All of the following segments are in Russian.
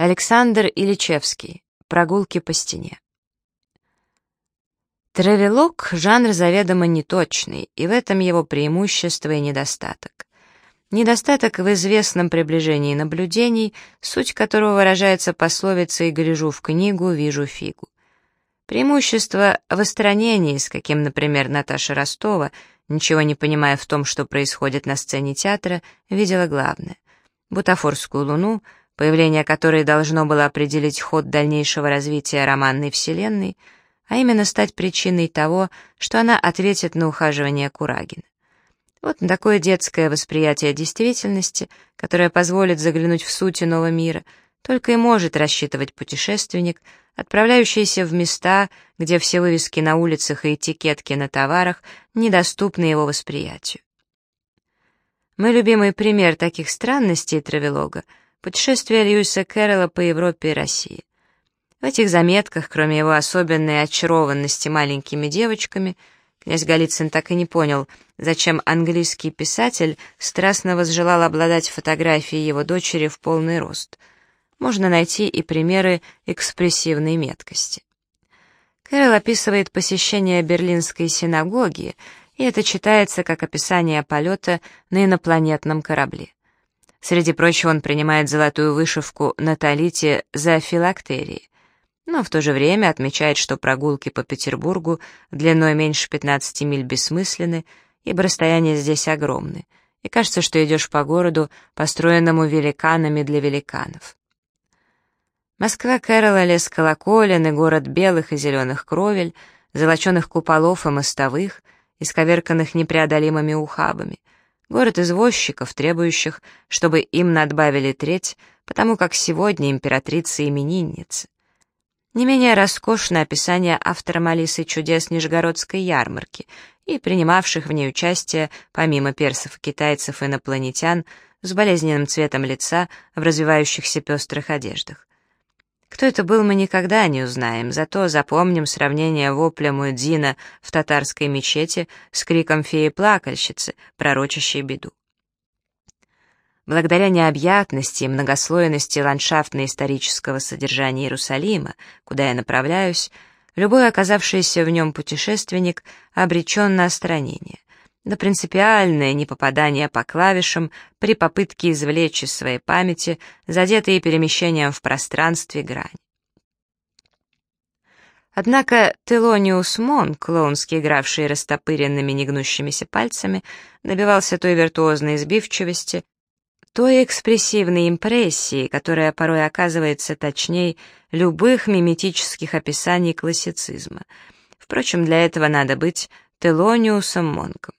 Александр Ильичевский. Прогулки по стене. Травелок — жанр заведомо неточный, и в этом его преимущество и недостаток. Недостаток в известном приближении наблюдений, суть которого выражается пословицей «гляжу в книгу, вижу фигу». Преимущество в остранении, с каким, например, Наташа Ростова, ничего не понимая в том, что происходит на сцене театра, видела главное — бутафорскую луну — появление которой должно было определить ход дальнейшего развития романной вселенной, а именно стать причиной того, что она ответит на ухаживание Курагина. Вот такое детское восприятие действительности, которое позволит заглянуть в суть иного мира, только и может рассчитывать путешественник, отправляющийся в места, где все вывески на улицах и этикетки на товарах недоступны его восприятию. Мой любимый пример таких странностей травелога — Путешествие Льюиса Кэрролла по Европе и России. В этих заметках, кроме его особенной очарованности маленькими девочками, князь Голицын так и не понял, зачем английский писатель страстно возжелал обладать фотографией его дочери в полный рост. Можно найти и примеры экспрессивной меткости. Кэрролл описывает посещение Берлинской синагоги, и это читается как описание полета на инопланетном корабле. Среди прочего он принимает золотую вышивку на талите за филактерии, но в то же время отмечает, что прогулки по Петербургу длиной меньше 15 миль бессмысленны, ибо расстояния здесь огромны, и кажется, что идешь по городу, построенному великанами для великанов. Москва Кэрола, лес колоколен и город белых и зеленых кровель, золоченых куполов и мостовых, исковерканных непреодолимыми ухабами — Город извозчиков, требующих, чтобы им надбавили треть, потому как сегодня императрица именинница. Не менее роскошное описание автором Алисы чудес Нижегородской ярмарки и принимавших в ней участие, помимо персов, китайцев инопланетян, с болезненным цветом лица в развивающихся пестрых одеждах. Кто это был, мы никогда не узнаем, зато запомним сравнение вопля Муэдзина в татарской мечети с криком феи-плакальщицы, пророчащей беду. Благодаря необъятности и многослойности ландшафтно-исторического содержания Иерусалима, куда я направляюсь, любой оказавшийся в нем путешественник обречен на остранение на принципиальное непопадание по клавишам при попытке извлечь из своей памяти задетые перемещением в пространстве грань. Однако Телониус Мон, клоунски игравший растопыренными негнущимися пальцами, добивался той виртуозной сбивчивости, той экспрессивной импрессии, которая порой оказывается точней любых миметических описаний классицизма. Впрочем, для этого надо быть Телониусом Монком.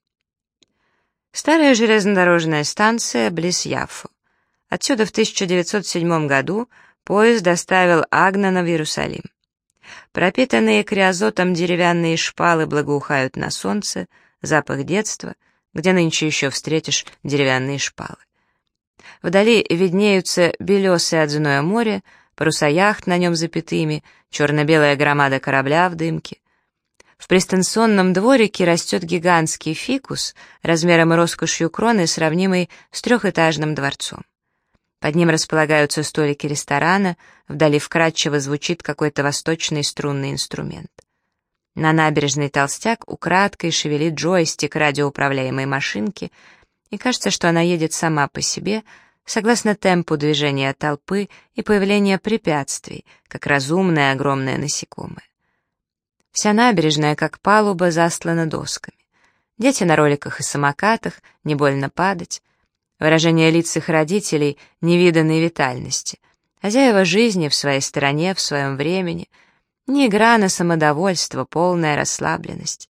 Старая железнодорожная станция близ Яффу. Отсюда в 1907 году поезд доставил Агнана в Иерусалим. Пропитанные криозотом деревянные шпалы благоухают на солнце, запах детства, где нынче еще встретишь деревянные шпалы. Вдали виднеются белесые от море, паруса яхт на нем запятыми, черно-белая громада корабля в дымке. В пристанционном дворике растет гигантский фикус, размером и роскошью кроны, сравнимый с трехэтажным дворцом. Под ним располагаются столики ресторана, вдали вкрадчиво звучит какой-то восточный струнный инструмент. На набережной толстяк украдкой шевелит джойстик радиоуправляемой машинки, и кажется, что она едет сама по себе, согласно темпу движения толпы и появления препятствий, как разумное огромное насекомое. Вся набережная, как палуба, застлана досками. Дети на роликах и самокатах, не больно падать. Выражение лиц их родителей невиданной витальности. Хозяева жизни в своей стороне, в своем времени. Не игра на самодовольство, полная расслабленность.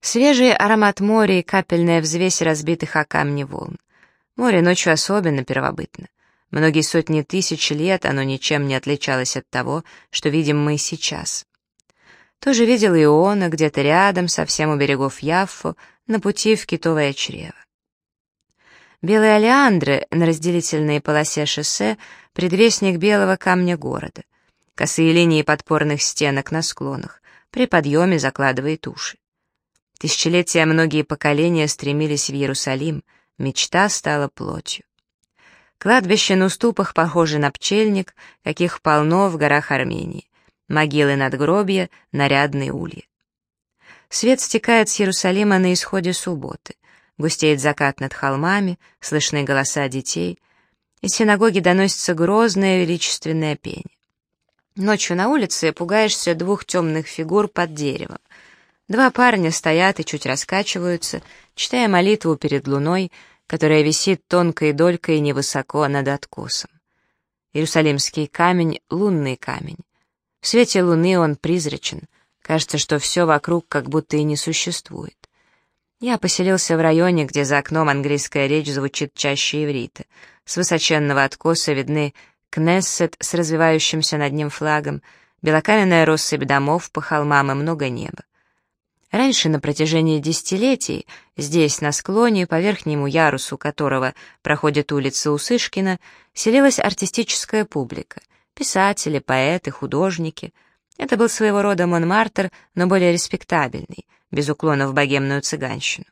Свежий аромат моря и капельная взвесь разбитых о камни волн. Море ночью особенно первобытно. Многие сотни тысяч лет оно ничем не отличалось от того, что видим мы сейчас. Тоже видел Иона где-то рядом, совсем у берегов Яффу, на пути в китовое чрево. Белые олеандры на разделительной полосе шоссе — предвестник белого камня города. Косые линии подпорных стенок на склонах, при подъеме закладывает уши. Тысячелетия многие поколения стремились в Иерусалим, мечта стала плотью. Кладбище на уступах похоже на пчельник, каких полно в горах Армении. Могилы надгробья, нарядные ульи. Свет стекает с Иерусалима на исходе субботы. Густеет закат над холмами, слышны голоса детей. Из синагоги доносится грозное величественное пение. Ночью на улице пугаешься двух темных фигур под деревом. Два парня стоят и чуть раскачиваются, читая молитву перед луной, которая висит тонкой долькой невысоко над откосом. Иерусалимский камень — лунный камень. В свете луны он призрачен. Кажется, что все вокруг как будто и не существует. Я поселился в районе, где за окном английская речь звучит чаще иврита. С высоченного откоса видны Кнессет с развивающимся над ним флагом, белокаменная россыпь домов по холмам и много неба. Раньше, на протяжении десятилетий, здесь, на склоне, по верхнему ярусу которого проходит улица Усышкина, селилась артистическая публика — писатели, поэты, художники. Это был своего рода Монмартр, но более респектабельный, без уклона в богемную цыганщину.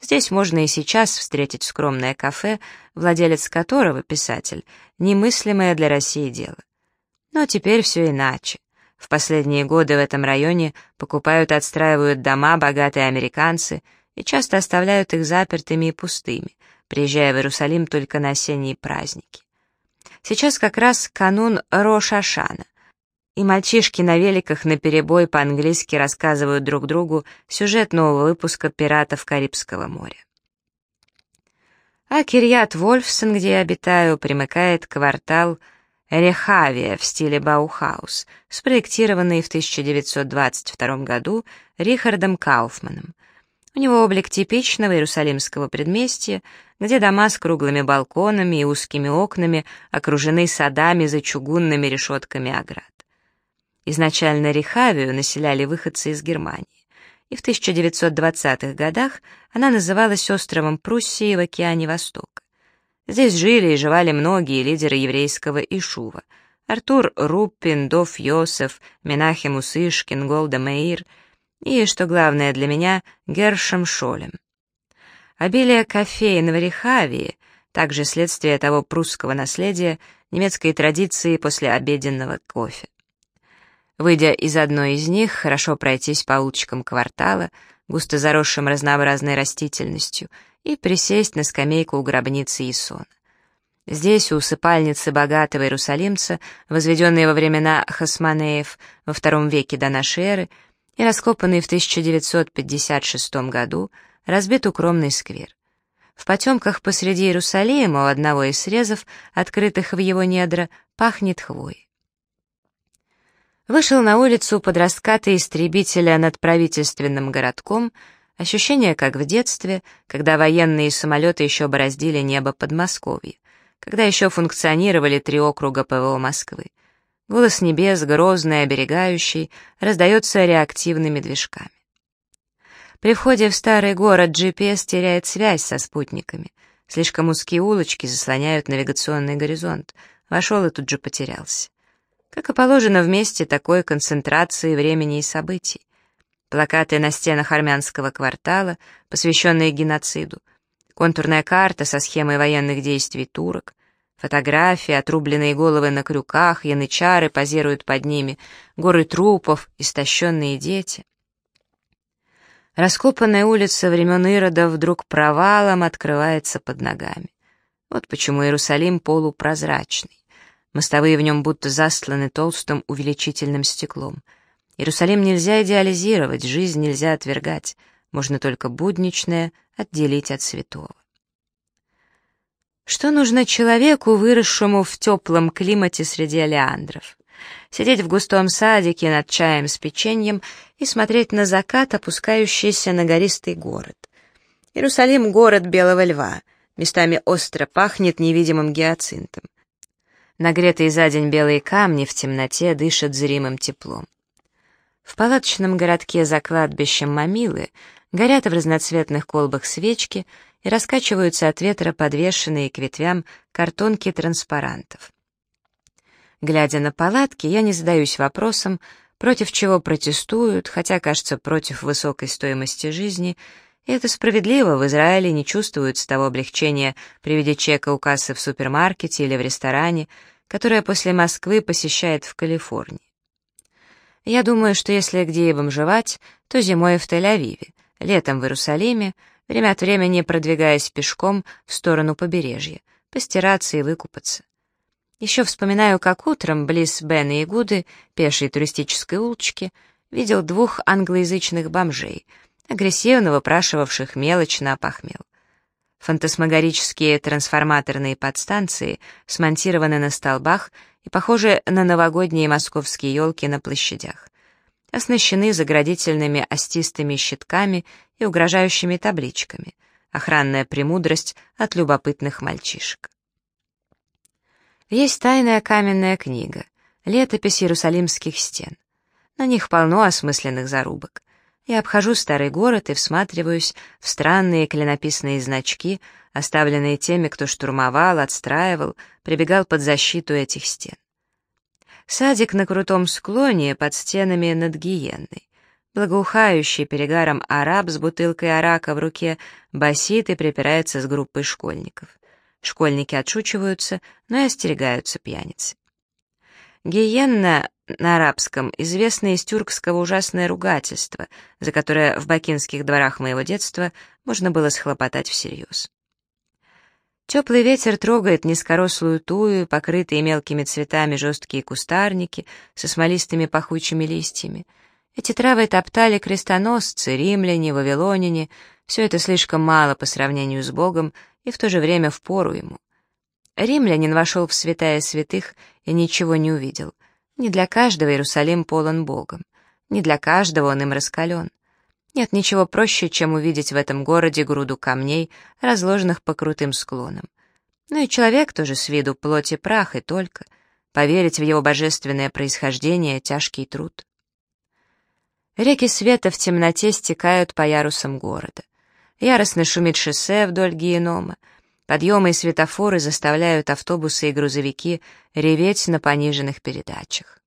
Здесь можно и сейчас встретить скромное кафе, владелец которого, писатель, немыслимое для России дело. Но теперь все иначе. В последние годы в этом районе покупают и отстраивают дома богатые американцы и часто оставляют их запертыми и пустыми, приезжая в Иерусалим только на осенние праздники. Сейчас как раз канун Рошашана, и мальчишки на великах наперебой по-английски рассказывают друг другу сюжет нового выпуска «Пиратов Карибского моря». А Кирьят Вольфсон, где я обитаю, примыкает квартал Рехавия в стиле Баухаус, спроектированный в 1922 году Рихардом Кауфманом. У него облик типичного иерусалимского предместья, где дома с круглыми балконами и узкими окнами окружены садами за чугунными решетками оград. Изначально Рехавию населяли выходцы из Германии, и в 1920-х годах она называлась островом Пруссии в океане Востока. Здесь жили и жевали многие лидеры еврейского Ишува. Артур Руппин, Дов Йосеф, Менахем Усышкин, Голда Меир и, что главное для меня, Гершем Шолем. Обилие кофеин в Рехавии — также следствие того прусского наследия, немецкой традиции после обеденного кофе. Выйдя из одной из них, хорошо пройтись по улочкам квартала, густо заросшим разнообразной растительностью — и присесть на скамейку у гробницы Исона. Здесь, у усыпальницы богатого иерусалимца, возведенной во времена Хасманеев во втором веке до нашей эры и раскопанной в 1956 году, разбит укромный сквер. В потемках посреди Иерусалима у одного из срезов, открытых в его недра, пахнет хвоей. Вышел на улицу под раскаты истребителя над правительственным городком — Ощущение, как в детстве, когда военные самолеты еще бороздили небо Подмосковья, когда еще функционировали три округа ПВО Москвы. Голос небес, грозный, оберегающий, раздается реактивными движками. При входе в старый город GPS теряет связь со спутниками. Слишком узкие улочки заслоняют навигационный горизонт. Вошел и тут же потерялся. Как и положено в месте такой концентрации времени и событий плакаты на стенах армянского квартала, посвященные геноциду, контурная карта со схемой военных действий турок, фотографии, отрубленные головы на крюках, янычары позируют под ними, горы трупов, истощенные дети. Раскопанная улица времен Ирода вдруг провалом открывается под ногами. Вот почему Иерусалим полупрозрачный. Мостовые в нем будто застланы толстым увеличительным стеклом — Иерусалим нельзя идеализировать, жизнь нельзя отвергать, можно только будничное отделить от святого. Что нужно человеку, выросшему в теплом климате среди олеандров? Сидеть в густом садике над чаем с печеньем и смотреть на закат, опускающийся на гористый город. Иерусалим — город белого льва, местами остро пахнет невидимым гиацинтом. Нагретые за день белые камни в темноте дышат зримым теплом. В палаточном городке за кладбищем Мамилы горят в разноцветных колбах свечки и раскачиваются от ветра подвешенные к ветвям картонки транспарантов. Глядя на палатки, я не задаюсь вопросом, против чего протестуют, хотя, кажется, против высокой стоимости жизни, И это справедливо, в Израиле не чувствуют того облегчения при виде чека у кассы в супермаркете или в ресторане, которое после Москвы посещает в Калифорнии. Я думаю, что если где и бомжевать, то зимой в Тель-Авиве, летом в Иерусалиме, время от времени продвигаясь пешком в сторону побережья, постираться и выкупаться. Еще вспоминаю, как утром близ Бена и Гуды, пешей туристической улочки, видел двух англоязычных бомжей, агрессивно выпрашивавших мелочь на похмел. Фантасмагорические трансформаторные подстанции смонтированы на столбах и похожи на новогодние московские елки на площадях. Оснащены заградительными остистыми щитками и угрожающими табличками. Охранная премудрость от любопытных мальчишек. Есть тайная каменная книга, летопись Иерусалимских стен. На них полно осмысленных зарубок. Я обхожу старый город и всматриваюсь в странные клинописные значки, оставленные теми, кто штурмовал, отстраивал, прибегал под защиту этих стен. Садик на крутом склоне под стенами над гиенной. Благоухающий перегаром араб с бутылкой арака в руке басит и припирается с группой школьников. Школьники отшучиваются, но и остерегаются пьяницы. Гиенна на арабском известно из тюркского ужасное ругательство, за которое в бакинских дворах моего детства можно было схлопотать всерьез. Теплый ветер трогает низкорослую тую, покрытые мелкими цветами жесткие кустарники со смолистыми пахучими листьями. Эти травы топтали крестоносцы, римляне, вавилоняне. Все это слишком мало по сравнению с Богом и в то же время в пору ему. Римлянин вошел в святая святых и ничего не увидел. Не для каждого Иерусалим полон Богом. Не для каждого он им раскален. Нет ничего проще, чем увидеть в этом городе груду камней, разложенных по крутым склонам. Ну и человек тоже с виду плоти прах и только. Поверить в его божественное происхождение — тяжкий труд. Реки света в темноте стекают по ярусам города. Яростно шумит шоссе вдоль генома. Подъемы и светофоры заставляют автобусы и грузовики реветь на пониженных передачах.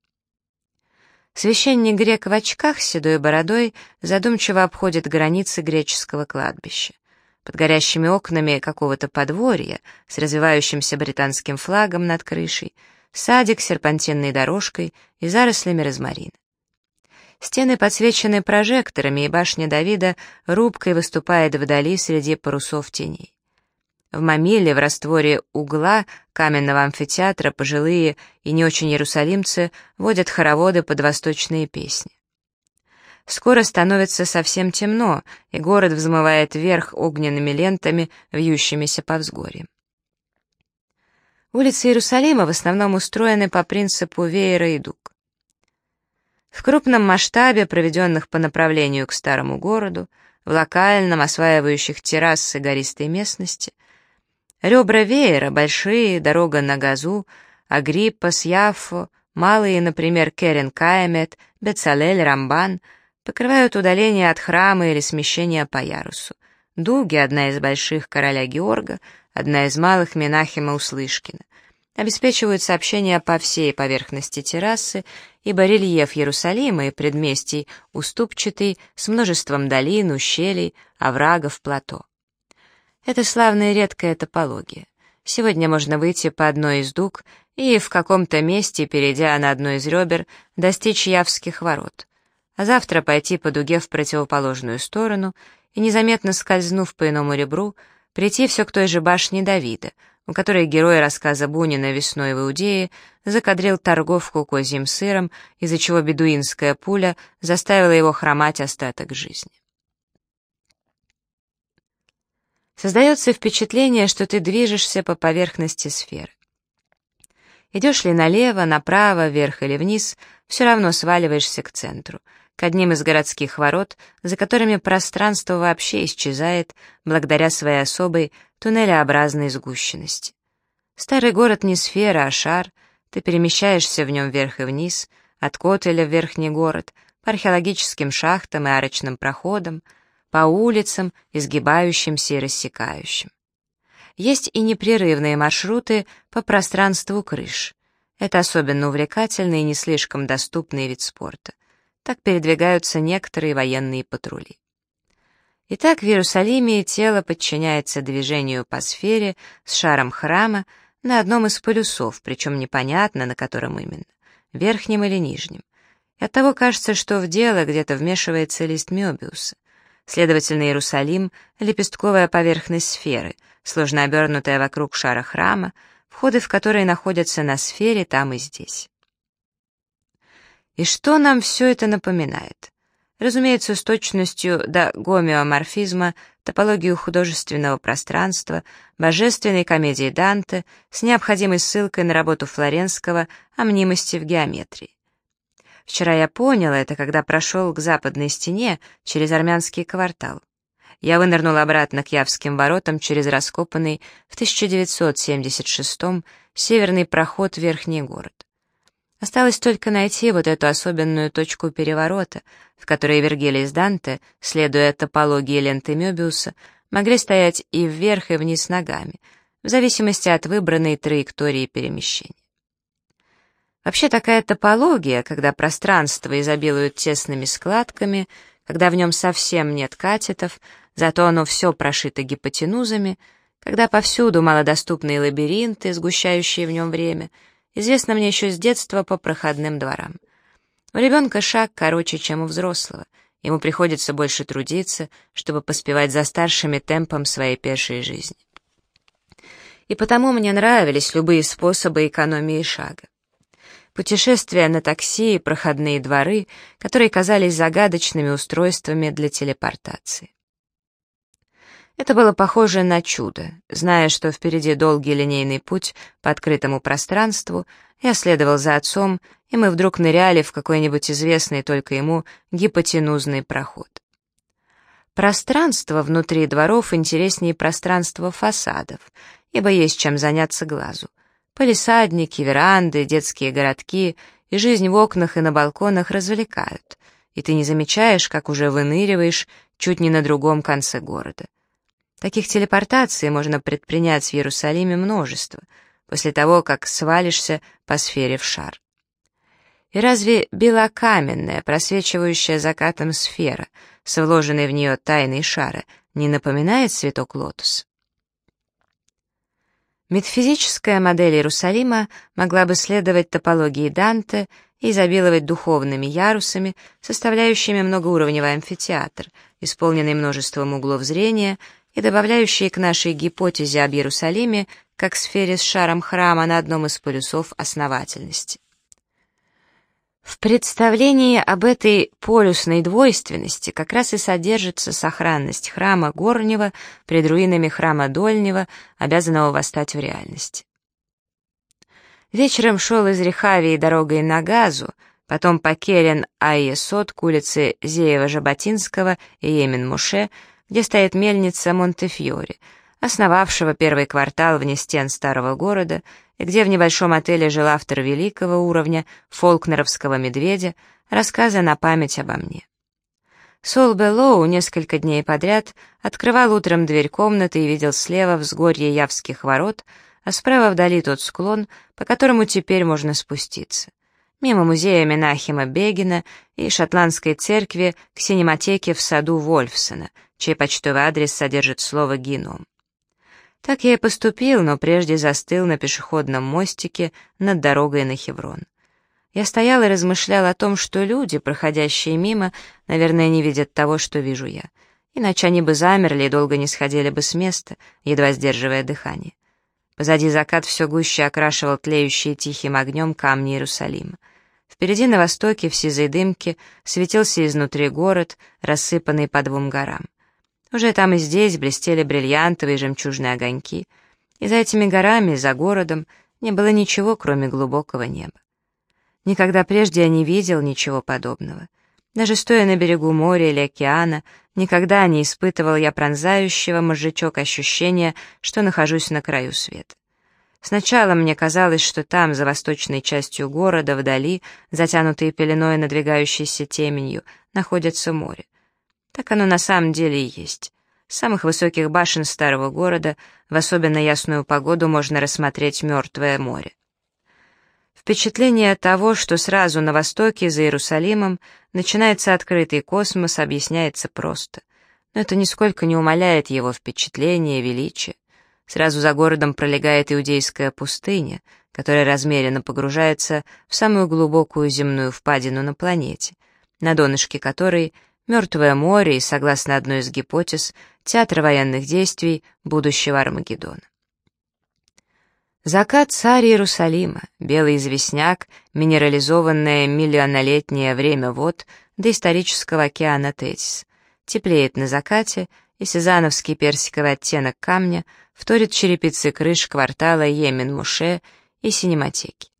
Священник грек в очках с седой бородой задумчиво обходит границы греческого кладбища. Под горящими окнами какого-то подворья с развивающимся британским флагом над крышей, садик с серпантинной дорожкой и зарослями розмарина. Стены подсвечены прожекторами, и башня Давида рубкой выступает вдали среди парусов теней. В Мамиле, в растворе угла каменного амфитеатра, пожилые и не очень иерусалимцы водят хороводы под восточные песни. Скоро становится совсем темно, и город взмывает вверх огненными лентами, вьющимися по взгорьям. Улицы Иерусалима в основном устроены по принципу веера и дуг. В крупном масштабе, проведенных по направлению к старому городу, в локальном, осваивающих террасы гористой местности, ребра веера большие, дорога на газу, Агриппа, Сьяффо, малые, например, Керен Каемет, Бецалель, Рамбан, покрывают удаление от храма или смещение по ярусу. Дуги — одна из больших короля Георга, одна из малых Менахима Услышкина обеспечивают сообщение по всей поверхности террасы, ибо рельеф Иерусалима и предместий уступчатый, с множеством долин, ущелий, оврагов, плато. Это славная редкая топология. Сегодня можно выйти по одной из дуг и в каком-то месте, перейдя на одно из ребер, достичь Явских ворот, а завтра пойти по дуге в противоположную сторону и, незаметно скользнув по иному ребру, прийти все к той же башне Давида — у которой герой рассказа Бунина «Весной в Иудее» закадрил торговку козьим сыром, из-за чего бедуинская пуля заставила его хромать остаток жизни. Создается впечатление, что ты движешься по поверхности сферы. Идешь ли налево, направо, вверх или вниз, все равно сваливаешься к центру, к одним из городских ворот, за которыми пространство вообще исчезает благодаря своей особой туннелеобразной сгущенности. Старый город не сфера, а шар, ты перемещаешься в нем вверх и вниз, от Котеля в верхний город, по археологическим шахтам и арочным проходам, по улицам, изгибающимся и рассекающим. Есть и непрерывные маршруты по пространству крыш. Это особенно увлекательный и не слишком доступный вид спорта. Так передвигаются некоторые военные патрули. Итак, в Иерусалиме тело подчиняется движению по сфере с шаром храма на одном из полюсов, причем непонятно, на котором именно, верхнем или нижнем. И оттого кажется, что в дело где-то вмешивается лист Мёбиуса. Следовательно, Иерусалим — лепестковая поверхность сферы, сложно обернутая вокруг шара храма, входы в которые находятся на сфере там и здесь. И что нам все это напоминает? Разумеется, с точностью до гомеоморфизма, топологию художественного пространства, божественной комедии Данте с необходимой ссылкой на работу Флоренского о мнимости в геометрии. Вчера я понял это, когда прошел к западной стене через армянский квартал. Я вынырнул обратно к Явским воротам через раскопанный в 1976-м северный проход в Верхний город. Осталось только найти вот эту особенную точку переворота, в которой Вергилий с Данте, следуя топологии ленты Мёбиуса, могли стоять и вверх, и вниз ногами, в зависимости от выбранной траектории перемещения. Вообще такая топология, когда пространство изобилует тесными складками, когда в нем совсем нет катетов, зато оно все прошито гипотенузами, когда повсюду малодоступные лабиринты, сгущающие в нем время — Известно мне еще с детства по проходным дворам. У ребенка шаг короче, чем у взрослого. Ему приходится больше трудиться, чтобы поспевать за старшими темпом своей пешей жизни. И потому мне нравились любые способы экономии шага. Путешествия на такси и проходные дворы, которые казались загадочными устройствами для телепортации. Это было похоже на чудо. Зная, что впереди долгий линейный путь по открытому пространству, я следовал за отцом, и мы вдруг ныряли в какой-нибудь известный только ему гипотенузный проход. Пространство внутри дворов интереснее пространства фасадов, ибо есть чем заняться глазу. Полисадники, веранды, детские городки и жизнь в окнах и на балконах развлекают, и ты не замечаешь, как уже выныриваешь чуть не на другом конце города. Таких телепортаций можно предпринять в Иерусалиме множество, после того, как свалишься по сфере в шар. И разве белокаменная, просвечивающая закатом сфера, с вложенной в нее тайной шара, не напоминает цветок лотос? Метафизическая модель Иерусалима могла бы следовать топологии Данте и изобиловать духовными ярусами, составляющими многоуровневый амфитеатр, исполненный множеством углов зрения и добавляющие к нашей гипотезе об Иерусалиме как сфере с шаром храма на одном из полюсов основательности. Представлении об этой полюсной двойственности как раз и содержится сохранность храма горнего пред руинами храма дольнего, обязанного восстать в реальности. Вечером шел из Рехавии дорогой на Газу, потом по Керен Айесот к улице Зеева-Жаботинского и Емен-Муше, где стоит мельница Монтефьори, основавшего первый квартал вне стен старого города, где в небольшом отеле жил автор великого уровня фолкнеровского медведя, рассказы на память обо мне. Сол Беллоу несколько дней подряд открывал утром дверь комнаты и видел слева взгорье Явских ворот, а справа вдали тот склон, по которому теперь можно спуститься. Мимо музея Менахима Бегина и шотландской церкви к синематеке в саду Вольфсона, чей почтовый адрес содержит слово «геном». Так я и поступил, но прежде застыл на пешеходном мостике над дорогой на Хеврон. Я стоял и размышлял о том, что люди, проходящие мимо, наверное, не видят того, что вижу я. Иначе они бы замерли и долго не сходили бы с места, едва сдерживая дыхание. Позади закат все гуще окрашивал тлеющие тихим огнем камни Иерусалима. Впереди на востоке, в сизой дымке, светился изнутри город, рассыпанный по двум горам. Уже там и здесь блестели бриллиантовые жемчужные огоньки, и за этими горами, за городом, не было ничего, кроме глубокого неба. Никогда прежде я не видел ничего подобного. Даже стоя на берегу моря или океана, никогда не испытывал я пронзающего мозжечок ощущения, что нахожусь на краю света. Сначала мне казалось, что там, за восточной частью города, вдали, затянутые пеленой надвигающейся теменью, находится море. Так оно на самом деле и есть. С самых высоких башен старого города в особенно ясную погоду можно рассмотреть мертвое море. Впечатление того, что сразу на востоке, за Иерусалимом, начинается открытый космос, объясняется просто. но это нисколько не умаляет его впечатление, величие. Сразу за городом пролегает иудейская пустыня, которая размеренно погружается в самую глубокую земную впадину на планете, на донышке которой Мертвое море и, согласно одной из гипотез, театр военных действий будущего Армагеддона. Закат царь Иерусалима, белый известняк, минерализованное миллионолетнее время вод до исторического океана Тетис, теплеет на закате, и сезановский персиковый оттенок камня вторит черепицы крыш квартала Йемен-Муше и синематеки.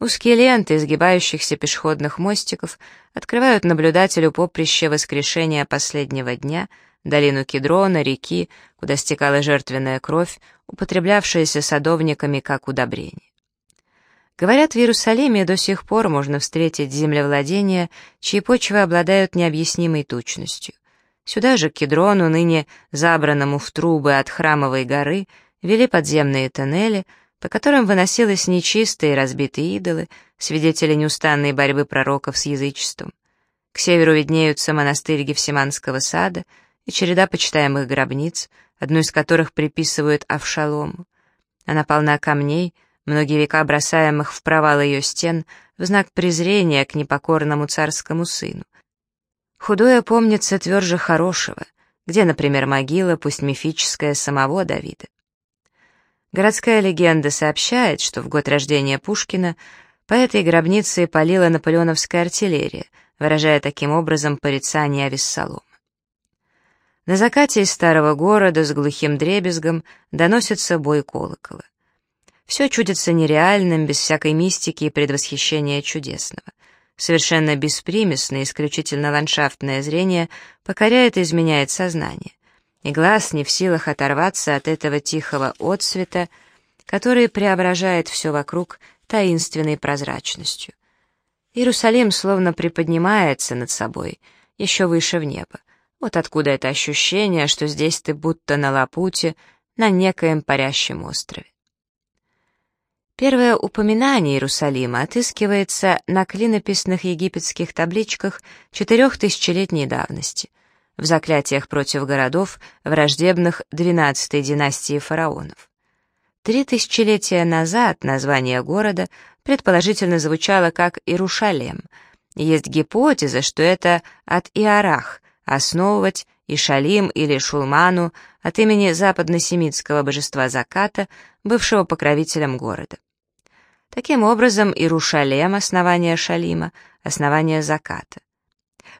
Узкие ленты изгибающихся пешеходных мостиков открывают наблюдателю поприще воскрешения последнего дня, долину Кедрона, реки, куда стекала жертвенная кровь, употреблявшаяся садовниками как удобрение. Говорят, в Иерусалиме до сих пор можно встретить землевладения, чьи почвы обладают необъяснимой тучностью. Сюда же, к Кедрону, ныне забранному в трубы от храмовой горы, вели подземные тоннели, по которым выносились нечистые разбитые идолы, свидетели неустанной борьбы пророков с язычеством. К северу виднеются монастырь Гефсиманского сада и череда почитаемых гробниц, одну из которых приписывают Авшалому. Она полна камней, многие века бросаемых в провал ее стен в знак презрения к непокорному царскому сыну. Худое помнится тверже хорошего, где, например, могила, пусть мифическая, самого Давида. Городская легенда сообщает, что в год рождения Пушкина по этой гробнице полила наполеоновская артиллерия, выражая таким образом порицание Авессалома. На закате из старого города с глухим дребезгом доносится бой колокола. Все чудится нереальным, без всякой мистики и предвосхищения чудесного. Совершенно беспримесное, исключительно ландшафтное зрение покоряет и изменяет сознание. И глаз не в силах оторваться от этого тихого отсвета, который преображает все вокруг таинственной прозрачностью. Иерусалим словно приподнимается над собой, еще выше в небо. Вот откуда это ощущение, что здесь ты будто на лапуте, на некоем парящем острове. Первое упоминание Иерусалима отыскивается на клинописных египетских табличках четырех тысячелетней давности, в заклятиях против городов, враждебных двенадцатой династии фараонов. Три тысячелетия назад название города предположительно звучало как Иерушалем. Есть гипотеза, что это от Иарах, основывать Ишалим или Шулману от имени западносемитского божества заката, бывшего покровителем города. Таким образом, Иерушалем — основание Шалима, основание заката.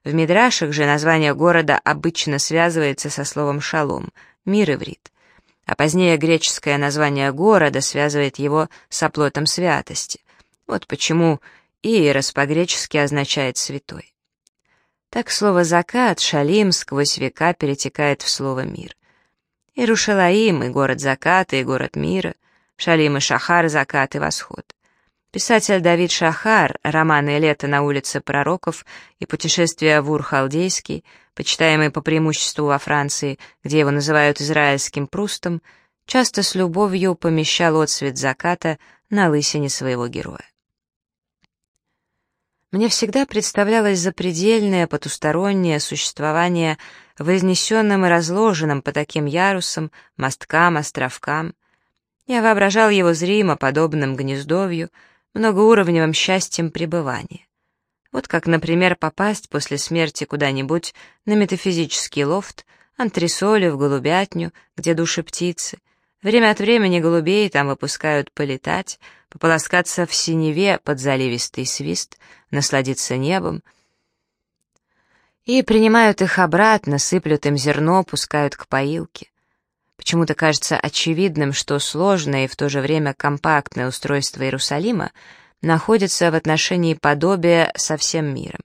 В Мидрашах же название города обычно связывается со словом «шалом» — «мир иврит», а позднее греческое название города связывает его с оплотом святости. Вот почему «иерос» по-гречески означает «святой». Так слово «закат» «шалим» сквозь века перетекает в слово «мир». Иерушалаим и город заката, и город мира, Шалим и Шахар — закат и восход. Писатель Давид Шахар, романы «Лето на улице пророков» и «Путешествие в Ур-Халдейский», почитаемый по преимуществу во Франции, где его называют израильским прустом, часто с любовью помещал отцвет заката на лысине своего героя. Мне всегда представлялось запредельное потустороннее существование вознесенным и разложенным по таким ярусам, мосткам, островкам. Я воображал его зримо подобным гнездовью, многоуровневым счастьем пребывания. Вот как, например, попасть после смерти куда-нибудь на метафизический лофт, антресоли в голубятню, где души птицы. Время от времени голубей там выпускают полетать, пополоскаться в синеве под заливистый свист, насладиться небом, и принимают их обратно, сыплют им зерно, пускают к поилке. Почему-то кажется очевидным, что сложное и в то же время компактное устройство Иерусалима находится в отношении подобия со всем миром.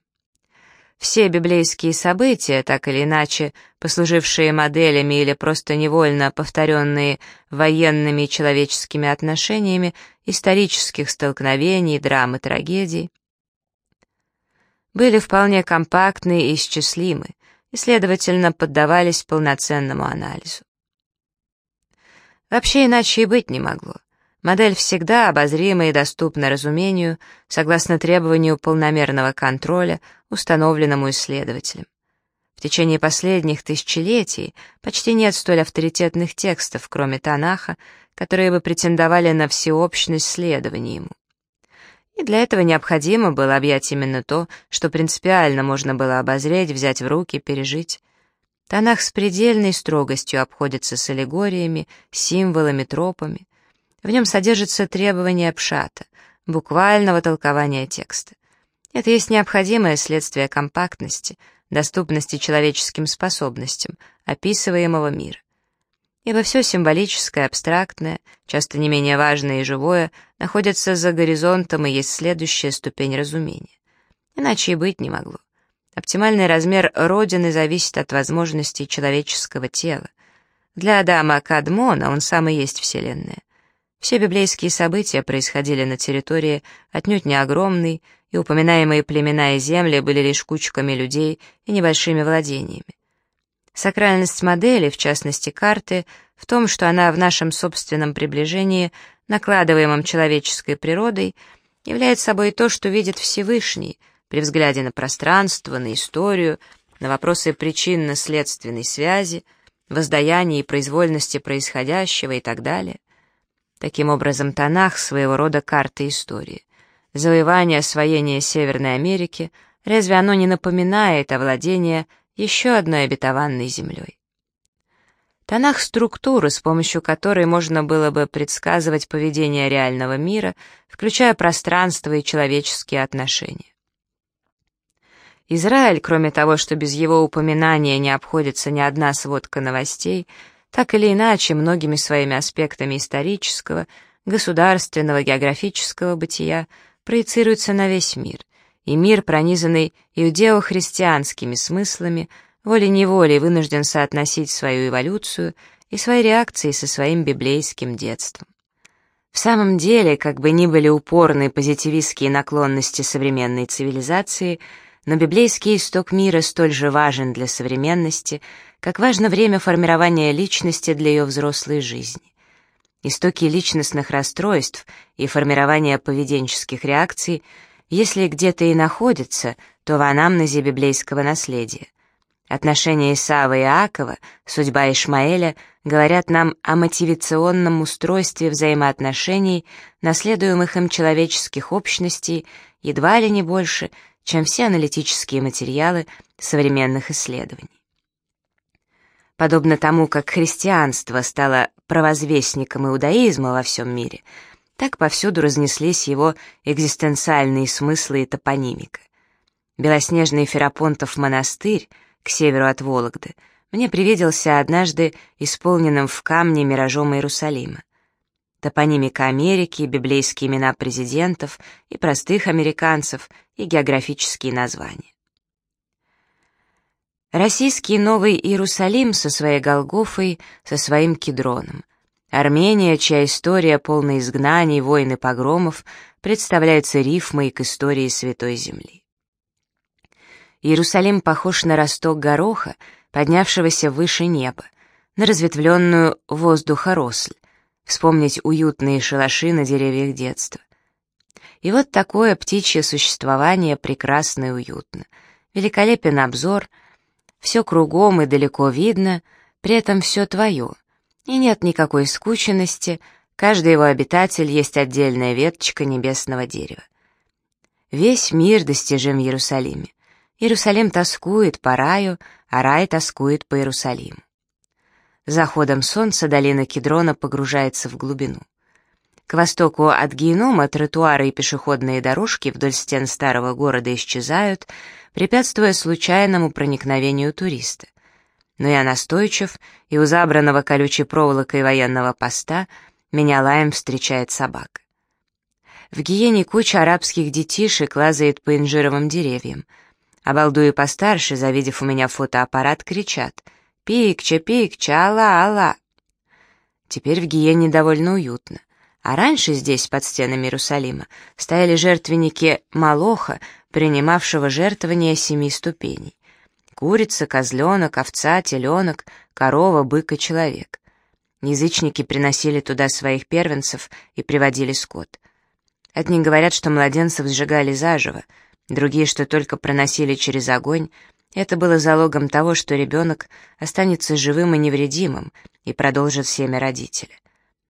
Все библейские события, так или иначе, послужившие моделями или просто невольно повторенные военными и человеческими отношениями, исторических столкновений, драм и трагедий, были вполне компактны и исчислимы, и, следовательно, поддавались полноценному анализу. Вообще иначе и быть не могло. Модель всегда обозрима и доступна разумению, согласно требованию полномерного контроля, установленному исследователем. В течение последних тысячелетий почти нет столь авторитетных текстов, кроме Танаха, которые бы претендовали на всеобщность следования ему. И для этого необходимо было объять именно то, что принципиально можно было обозреть, взять в руки, пережить. Танах с предельной строгостью обходится с аллегориями, символами, тропами. В нем содержится требование пшата, буквального толкования текста. Это есть необходимое следствие компактности, доступности человеческим способностям, описываемого мира ибо все символическое, абстрактное, часто не менее важное и живое, находится за горизонтом и есть следующая ступень разумения. Иначе и быть не могло. Оптимальный размер Родины зависит от возможностей человеческого тела. Для Адама Кадмона он сам и есть Вселенная. Все библейские события происходили на территории отнюдь не огромной, и упоминаемые племена и земли были лишь кучками людей и небольшими владениями. Сакральность модели, в частности карты, в том, что она в нашем собственном приближении, накладываемом человеческой природой, является собой то, что видит Всевышний при взгляде на пространство, на историю, на вопросы причинно-следственной связи, воздаяния и произвольности происходящего и так далее. Таким образом, Танах — своего рода карта истории. Завоевание, освоение Северной Америки, разве оно не напоминает о владении еще одной обетованной землей. Тонах структуры, с помощью которой можно было бы предсказывать поведение реального мира, включая пространство и человеческие отношения. Израиль, кроме того, что без его упоминания не обходится ни одна сводка новостей, так или иначе многими своими аспектами исторического, государственного, географического бытия проецируется на весь мир — и мир, пронизанный иудео-христианскими смыслами, волей-неволей вынужден соотносить свою эволюцию и свои реакции со своим библейским детством. В самом деле, как бы ни были упорны позитивистские наклонности современной цивилизации, но библейский исток мира столь же важен для современности, как важно время формирования личности для ее взрослой жизни. Истоки личностных расстройств и формирования поведенческих реакций – если где-то и находится, то в анамнезе библейского наследия. Отношения Исава и Иакова, судьба Ишмаэля говорят нам о мотивационном устройстве взаимоотношений, наследуемых им человеческих общностей, едва ли не больше, чем все аналитические материалы современных исследований. Подобно тому, как христианство стало провозвестником иудаизма во всем мире, так повсюду разнеслись его экзистенциальные смыслы и топонимика. Белоснежный Ферапонтов монастырь к северу от Вологды мне привиделся однажды исполненным в камне миражом Иерусалима. Топонимика Америки, библейские имена президентов и простых американцев и географические названия. Российский Новый Иерусалим со своей Голгофой, со своим Кедроном — Армения, чья история полна изгнаний, войн и погромов, представляется рифмой к истории Святой Земли. Иерусалим похож на росток гороха, поднявшегося выше неба, на разветвленную воздухоросль, вспомнить уютные шалаши на деревьях детства. И вот такое птичье существование прекрасно и уютно. Великолепен обзор, все кругом и далеко видно, при этом все твое — и нет никакой скученности, каждый его обитатель есть отдельная веточка небесного дерева. Весь мир достижим в Иерусалиме. Иерусалим тоскует по раю, а рай тоскует по Иерусалиму. Заходом солнца долина Кедрона погружается в глубину. К востоку от Генома тротуары и пешеходные дорожки вдоль стен старого города исчезают, препятствуя случайному проникновению туриста но я настойчив, и у забранного колючей проволокой военного поста меня лаем встречает собака. В гиене куча арабских детишек лазает по инжировым деревьям. Обалдуи постарше, завидев у меня фотоаппарат, кричат «Пикча, пикча, алла, алла!». Теперь в гиене довольно уютно. А раньше здесь, под стенами Иерусалима, стояли жертвенники Малоха, принимавшего жертвование семи ступеней. Курица, козленок, овца, теленок, корова, бык и человек. Язычники приносили туда своих первенцев и приводили скот. Одни говорят, что младенцев сжигали заживо, другие, что только проносили через огонь, Это было залогом того, что ребенок останется живым и невредимым и продолжит семя родителя.